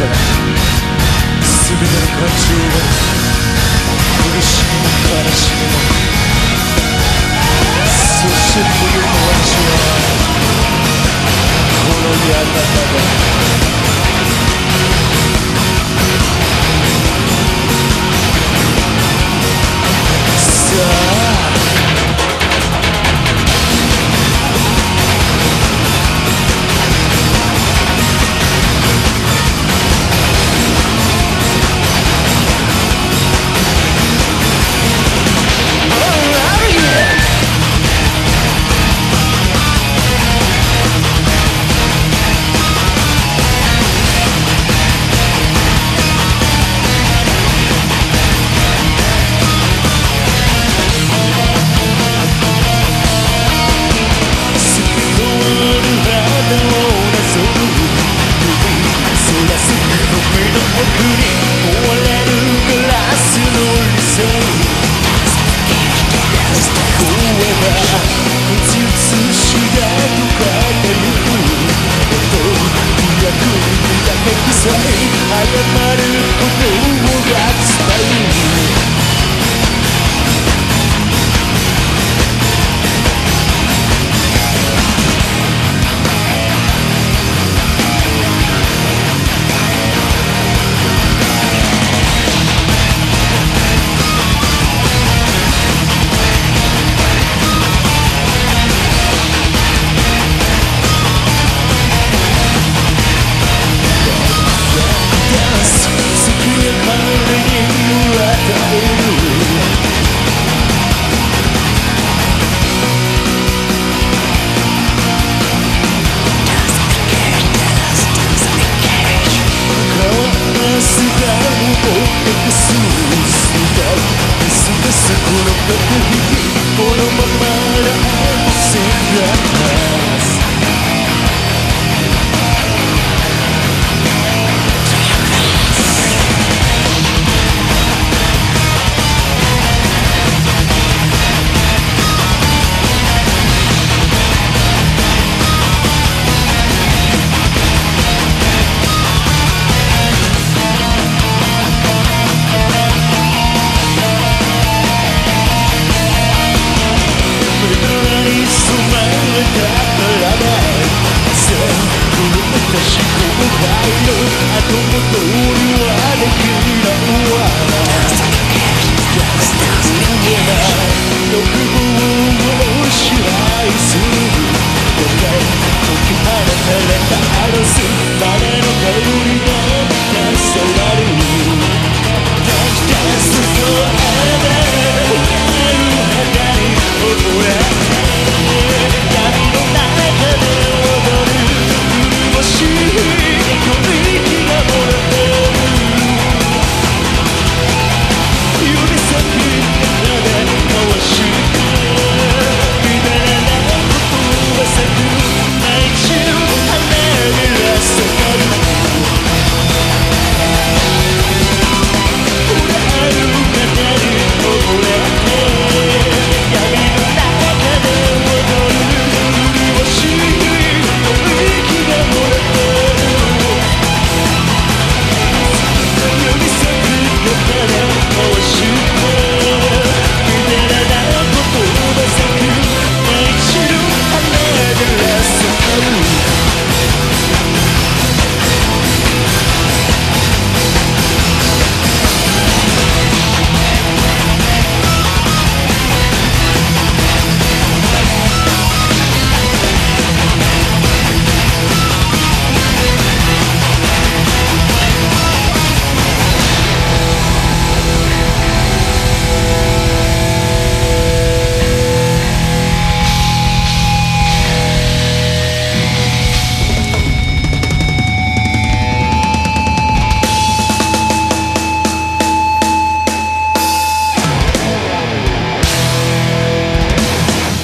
全ての感情が苦しみも悲しみも。そして冬の私はことが伝える このままだ 後輩の。後戻りは